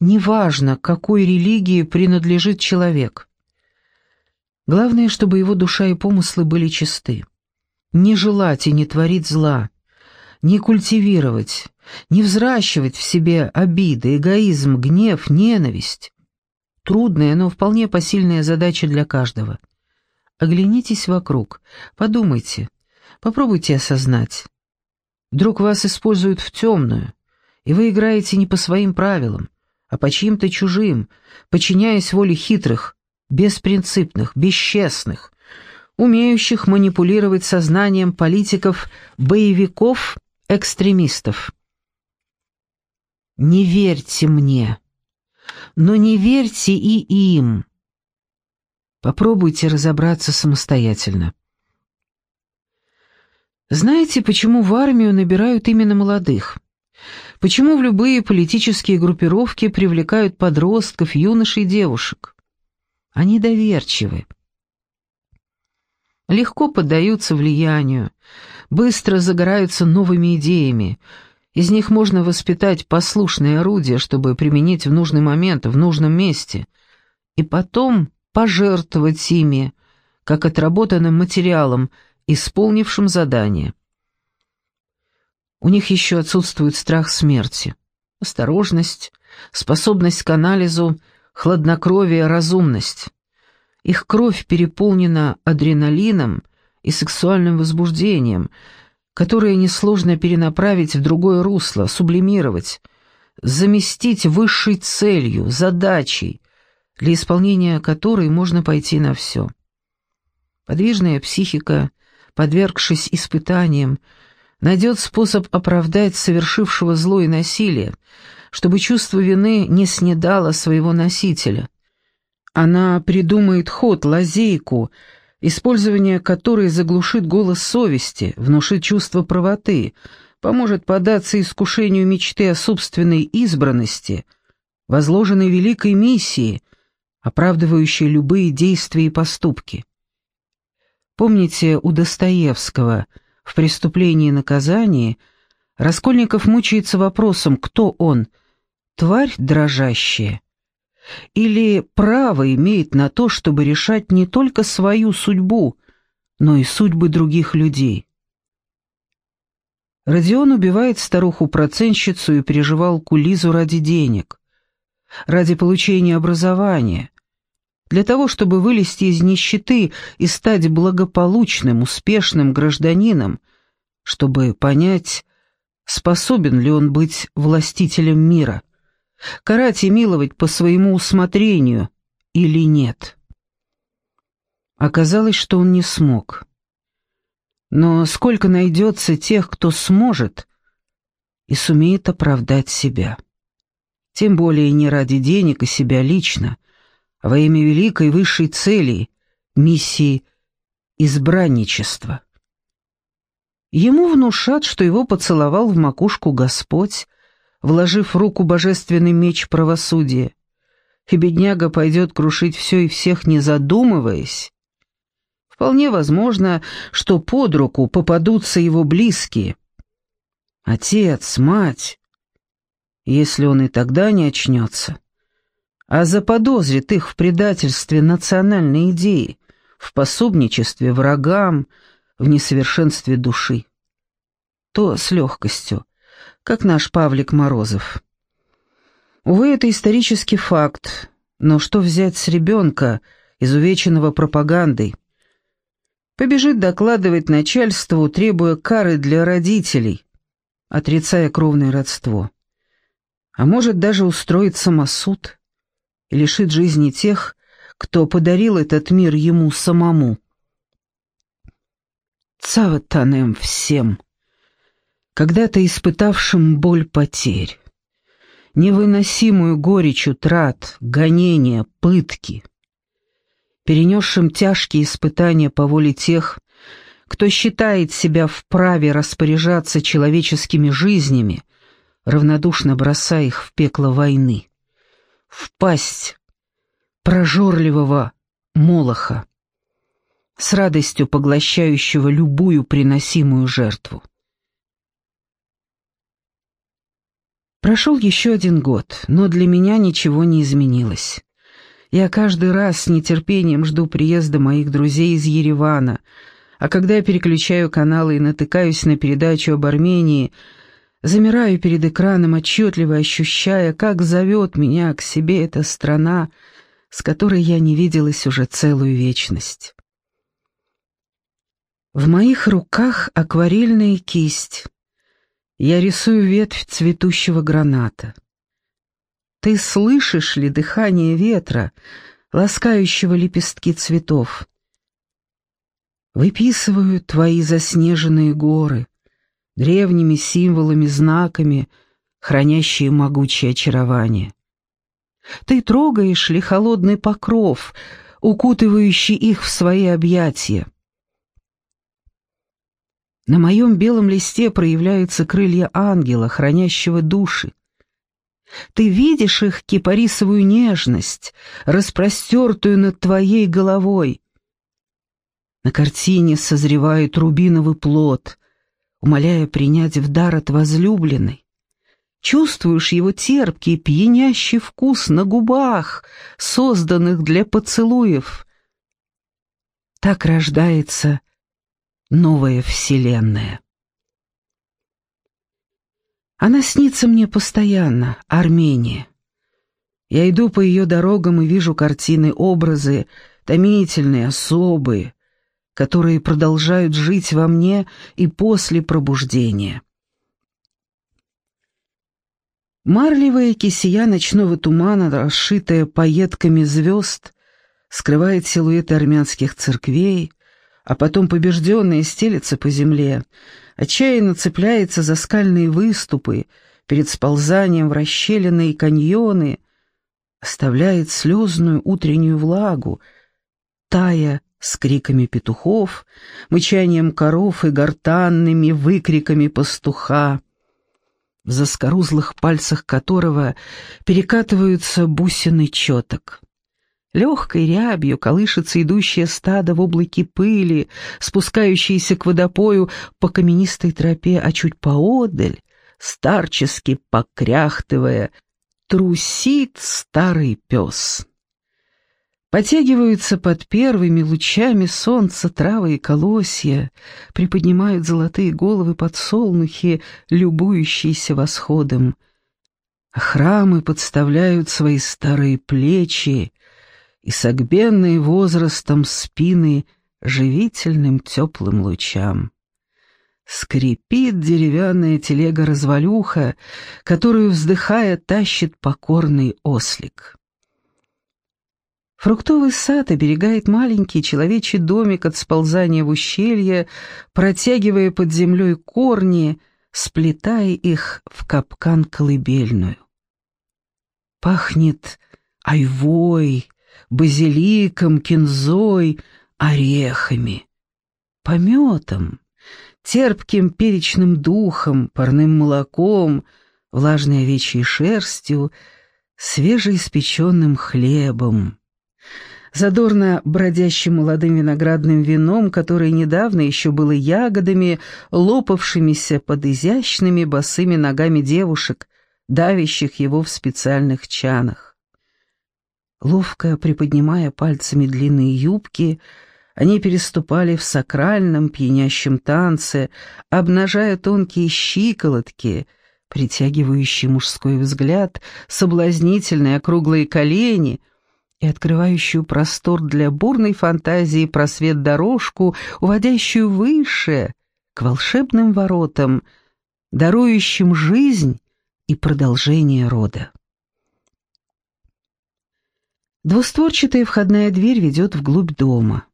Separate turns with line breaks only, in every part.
неважно, какой религии принадлежит человек. Главное, чтобы его душа и помыслы были чисты. Не желать и не творить зла, не культивировать, не взращивать в себе обиды, эгоизм, гнев, ненависть. Трудная, но вполне посильная задача для каждого. Оглянитесь вокруг, подумайте, попробуйте осознать. Вдруг вас используют в темную, и вы играете не по своим правилам, а по чьим-то чужим, подчиняясь воле хитрых, беспринципных, бесчестных, умеющих манипулировать сознанием политиков, боевиков, экстремистов. Не верьте мне, но не верьте и им. Попробуйте разобраться самостоятельно. Знаете, почему в армию набирают именно молодых? Почему в любые политические группировки привлекают подростков, юношей и девушек? Они доверчивы. Легко поддаются влиянию, быстро загораются новыми идеями. Из них можно воспитать послушные орудия, чтобы применить в нужный момент, в нужном месте. И потом пожертвовать ими, как отработанным материалом, исполнившим задание. У них еще отсутствует страх смерти, осторожность, способность к анализу, хладнокровие, разумность. Их кровь переполнена адреналином и сексуальным возбуждением, которое несложно перенаправить в другое русло, сублимировать, заместить высшей целью, задачей, для исполнения которой можно пойти на все. Подвижная психика, подвергшись испытаниям, найдет способ оправдать совершившего зло и насилие, чтобы чувство вины не снедало своего носителя. Она придумает ход, лазейку, использование которой заглушит голос совести, внушит чувство правоты, поможет податься искушению мечты о собственной избранности, возложенной великой миссии, оправдывающей любые действия и поступки. Помните у Достоевского в «Преступлении и наказании» Раскольников мучается вопросом, кто он, тварь дрожащая или право имеет на то, чтобы решать не только свою судьбу, но и судьбы других людей. Родион убивает старуху-процентщицу и переживал кулизу ради денег, ради получения образования, для того, чтобы вылезти из нищеты и стать благополучным, успешным гражданином, чтобы понять, способен ли он быть властителем мира, карать и миловать по своему усмотрению или нет. Оказалось, что он не смог. Но сколько найдется тех, кто сможет и сумеет оправдать себя. Тем более не ради денег и себя лично, во имя великой высшей цели, миссии избранничества. Ему внушат, что его поцеловал в макушку Господь, вложив в руку божественный меч правосудия, и бедняга пойдет крушить все и всех, не задумываясь. Вполне возможно, что под руку попадутся его близкие. Отец, мать, если он и тогда не очнется а заподозрит их в предательстве национальной идеи, в пособничестве врагам, в несовершенстве души. То с легкостью, как наш Павлик Морозов. Увы, это исторический факт, но что взять с ребенка, изувеченного пропагандой? Побежит докладывать начальству, требуя кары для родителей, отрицая кровное родство. А может даже устроить самосуд и лишит жизни тех, кто подарил этот мир ему самому. Цаватанем всем, когда-то испытавшим боль потерь, невыносимую горечь утрат, гонения, пытки, перенесшим тяжкие испытания по воле тех, кто считает себя вправе распоряжаться человеческими жизнями, равнодушно бросая их в пекло войны в пасть прожорливого молоха, с радостью поглощающего любую приносимую жертву. Прошел еще один год, но для меня ничего не изменилось. Я каждый раз с нетерпением жду приезда моих друзей из Еревана, а когда я переключаю каналы и натыкаюсь на передачу об Армении, замираю перед экраном, отчетливо ощущая, как зовет меня к себе эта страна, с которой я не виделась уже целую вечность. В моих руках акварельная кисть. Я рисую ветвь цветущего граната. Ты слышишь ли дыхание ветра, ласкающего лепестки цветов? Выписываю твои заснеженные горы, древними символами, знаками, хранящие могучее очарование. Ты трогаешь ли холодный покров, укутывающий их в свои объятия? На моем белом листе проявляются крылья ангела, хранящего души. Ты видишь их кипарисовую нежность, распростертую над твоей головой. На картине созревает рубиновый плод, умоляя принять в дар от возлюбленной. Чувствуешь его терпкий, пьянящий вкус на губах, созданных для поцелуев. Так рождается новая вселенная. Она снится мне постоянно, Армения. Я иду по ее дорогам и вижу картины, образы, томительные, особые, которые продолжают жить во мне и после пробуждения. Марлевая кисия ночного тумана, расшитая пайетками звезд, скрывает силуэты армянских церквей, а потом побежденная стелется по земле, отчаянно цепляется за скальные выступы, перед сползанием в расщелины и каньоны, оставляет слезную утреннюю влагу, тая с криками петухов, мычанием коров и гортанными выкриками пастуха, в заскорузлых пальцах которого перекатываются бусины четок. Легкой рябью колышется идущее стадо в облаке пыли, спускающееся к водопою по каменистой тропе, а чуть поодаль, старчески покряхтывая, трусит старый пес. Потягиваются под первыми лучами солнца травы и колосья, приподнимают золотые головы подсолнухи, любующиеся восходом. храмы подставляют свои старые плечи, и согбенные возрастом спины живительным теплым лучам. Скрипит деревянная телега-развалюха, которую, вздыхая, тащит покорный ослик. Фруктовый сад оберегает маленький человечий домик от сползания в ущелье, протягивая под землей корни, сплетая их в капкан колыбельную. Пахнет айвой, базиликом, кинзой, орехами, пометом, терпким перечным духом, парным молоком, влажной овечьей шерстью, свежеиспеченным хлебом, задорно бродящим молодым виноградным вином, которое недавно еще было ягодами, лопавшимися под изящными босыми ногами девушек, давящих его в специальных чанах. Ловко приподнимая пальцами длинные юбки, они переступали в сакральном пьянящем танце, обнажая тонкие щиколотки, притягивающие мужской взгляд, соблазнительные округлые колени и открывающую простор для бурной фантазии просвет-дорожку, уводящую выше, к волшебным воротам, дарующим жизнь и продолжение рода. Двустворчатая входная дверь ведет вглубь дома.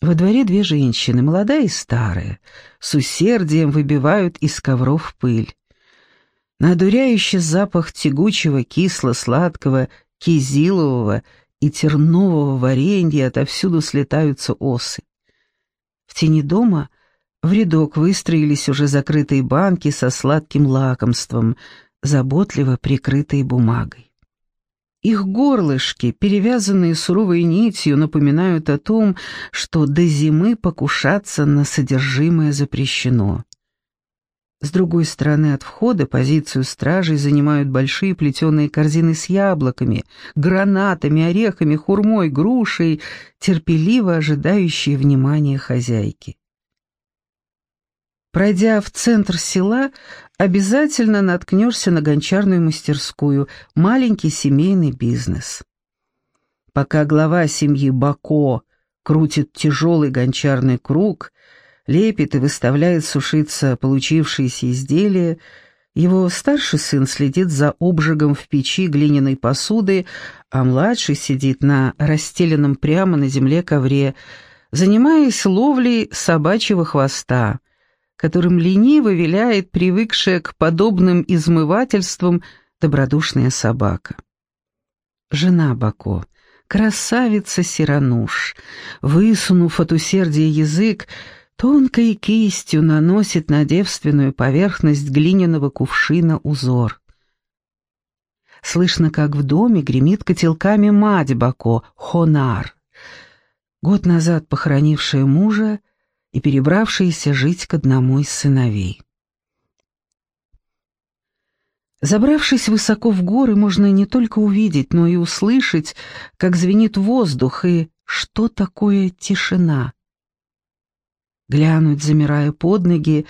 Во дворе две женщины, молодая и старая, с усердием выбивают из ковров пыль. На одуряющий запах тягучего, кисло-сладкого, кизилового и тернового варенья отовсюду слетаются осы. В тени дома в рядок выстроились уже закрытые банки со сладким лакомством, заботливо прикрытые бумагой. Их горлышки, перевязанные суровой нитью, напоминают о том, что до зимы покушаться на содержимое запрещено. С другой стороны от входа позицию стражей занимают большие плетеные корзины с яблоками, гранатами, орехами, хурмой, грушей, терпеливо ожидающие внимания хозяйки. Пройдя в центр села, обязательно наткнешься на гончарную мастерскую, маленький семейный бизнес. Пока глава семьи Бако крутит тяжелый гончарный круг, лепит и выставляет сушиться получившиеся изделия, его старший сын следит за обжигом в печи глиняной посуды, а младший сидит на расстеленном прямо на земле ковре, занимаясь ловлей собачьего хвоста — которым лениво виляет привыкшая к подобным измывательствам добродушная собака. Жена Бако, красавица Сирануш, высунув от усердия язык, тонкой кистью наносит на девственную поверхность глиняного кувшина узор. Слышно, как в доме гремит котелками мать Бако, Хонар. Год назад похоронившая мужа, и перебравшиеся жить к одному из сыновей. Забравшись высоко в горы, можно не только увидеть, но и услышать, как звенит воздух и что такое тишина. Глянуть, замирая под ноги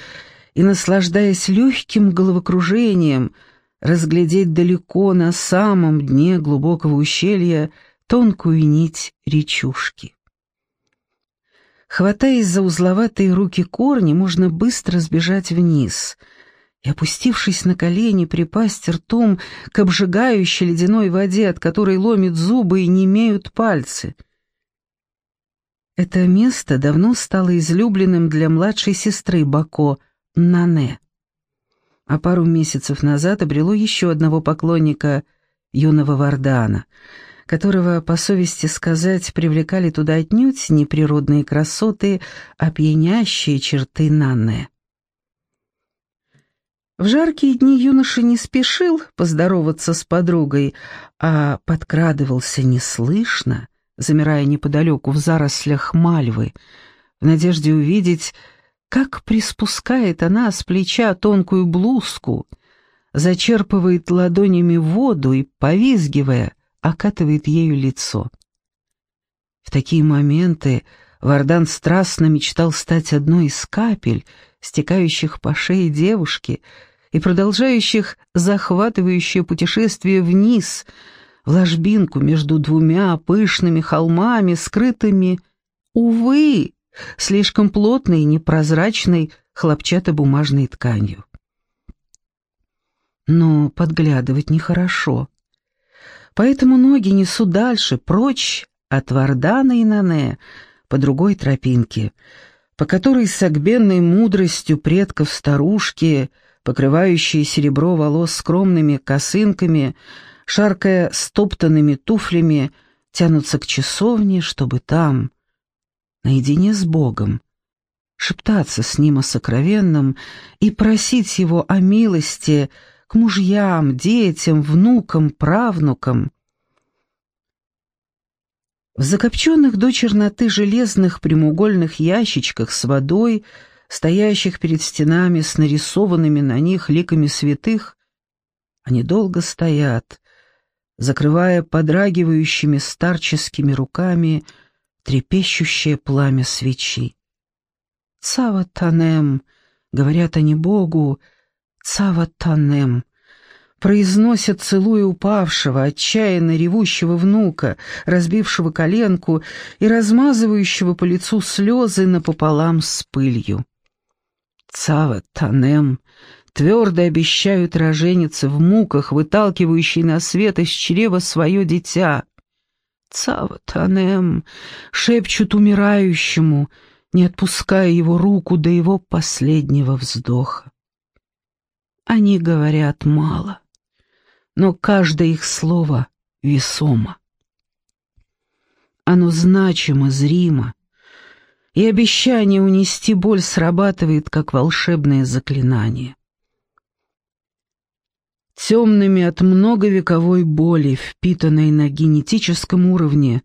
и наслаждаясь легким головокружением, разглядеть далеко на самом дне глубокого ущелья тонкую нить речушки. Хватаясь за узловатые руки корни, можно быстро сбежать вниз и, опустившись на колени, припасть ртом к обжигающей ледяной воде, от которой ломит зубы и не имеют пальцы. Это место давно стало излюбленным для младшей сестры Бако, Нане. А пару месяцев назад обрело еще одного поклонника, юного Вардана — которого, по совести сказать, привлекали туда отнюдь не природные красоты, а пьянящие черты Нанны. В жаркие дни юноша не спешил поздороваться с подругой, а подкрадывался неслышно, замирая неподалеку в зарослях мальвы, в надежде увидеть, как приспускает она с плеча тонкую блузку, зачерпывает ладонями воду и, повизгивая, окатывает ею лицо. В такие моменты Вардан страстно мечтал стать одной из капель, стекающих по шее девушки и продолжающих захватывающее путешествие вниз, в ложбинку между двумя пышными холмами, скрытыми, увы, слишком плотной и непрозрачной хлопчатобумажной тканью. Но подглядывать нехорошо. Поэтому ноги несу дальше, прочь от Вардана и Нане, по другой тропинке, по которой с огбенной мудростью предков старушки, покрывающие серебро волос скромными косынками, шаркая стоптанными туфлями, тянутся к часовне, чтобы там, наедине с Богом, шептаться с Ним о сокровенном и просить Его о милости, к мужьям, детям, внукам, правнукам. В закопченных до черноты железных прямоугольных ящичках с водой, стоящих перед стенами с нарисованными на них ликами святых, они долго стоят, закрывая подрагивающими старческими руками трепещущее пламя свечи. «Цава Танем», — говорят они Богу, — Цаватанем, произносят, целуя упавшего, отчаянно ревущего внука, разбившего коленку и размазывающего по лицу слезы напополам с пылью. Цаватанем твердо обещают роженице в муках, выталкивающей на свет из чрева свое дитя. Цаватанем шепчут умирающему, не отпуская его руку до его последнего вздоха. Они говорят мало, но каждое их слово весомо. Оно значимо, зримо, и обещание унести боль срабатывает, как волшебное заклинание. Темными от многовековой боли, впитанной на генетическом уровне,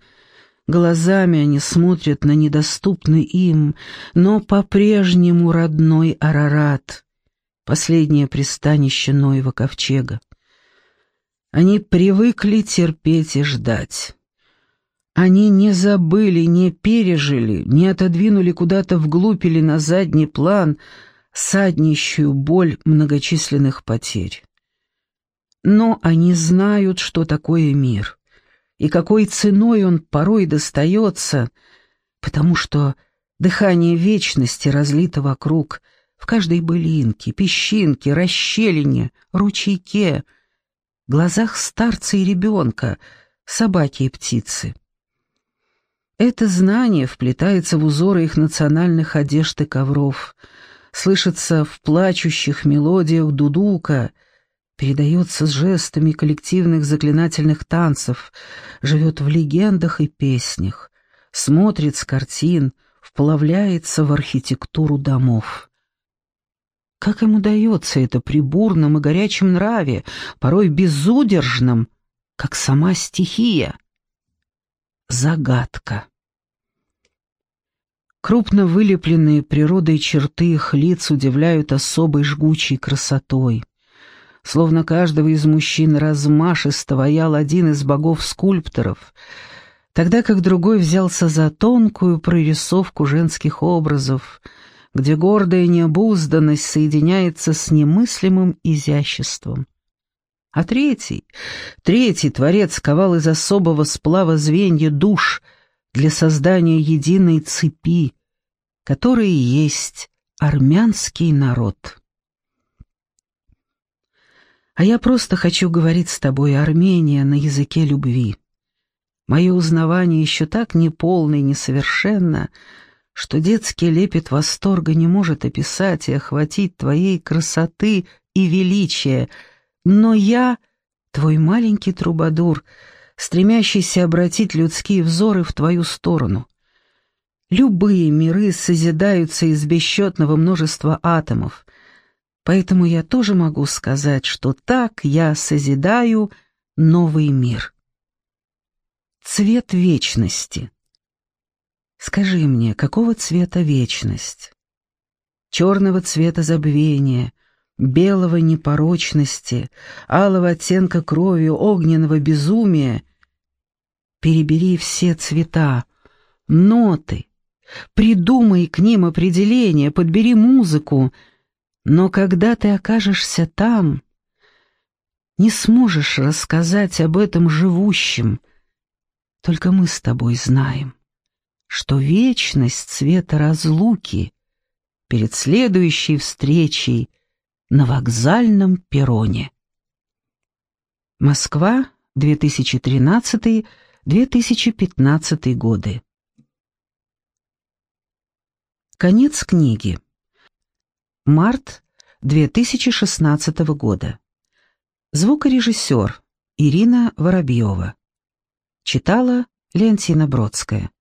глазами они смотрят на недоступный им, но по-прежнему родной Арарат — последнее пристанище Ноева ковчега. Они привыкли терпеть и ждать. Они не забыли, не пережили, не отодвинули куда-то вглубь или на задний план саднищую боль многочисленных потерь. Но они знают, что такое мир, и какой ценой он порой достается, потому что дыхание вечности разлито вокруг, в каждой былинке, песчинке, расщелине, ручейке, глазах старца и ребенка, собаки и птицы. Это знание вплетается в узоры их национальных одежд и ковров, слышится в плачущих мелодиях дудука, передается с жестами коллективных заклинательных танцев, живет в легендах и песнях, смотрит с картин, вплавляется в архитектуру домов. Как им удается это при бурном и горячем нраве, порой безудержном, как сама стихия? загадка. Крупно вылепленные природой черты их лиц удивляют особой жгучей красотой. Словно каждого из мужчин размашисто ваял один из богов-скульпторов, тогда как другой взялся за тонкую прорисовку женских образов, где гордая необузданность соединяется с немыслимым изяществом. А третий, третий творец ковал из особого сплава звенья душ для создания единой цепи, которая есть армянский народ. А я просто хочу говорить с тобой, Армения, на языке любви. Мое узнавание еще так неполно и несовершенно, что детский лепет восторга не может описать и охватить твоей красоты и величия — но я, твой маленький трубадур, стремящийся обратить людские взоры в твою сторону. Любые миры созидаются из бесчетного множества атомов, поэтому я тоже могу сказать, что так я созидаю новый мир. Цвет вечности. Скажи мне, какого цвета вечность? Черного цвета забвения — белого непорочности, алого оттенка крови, огненного безумия. Перебери все цвета, ноты, придумай к ним определение, подбери музыку, но когда ты окажешься там, не сможешь рассказать об этом живущим. Только мы с тобой знаем, что вечность цвета разлуки перед следующей встречей на вокзальном перроне. Москва, 2013-2015 годы. Конец книги. Март 2016 года. Звукорежиссер Ирина Воробьева. Читала Леонтина Бродская.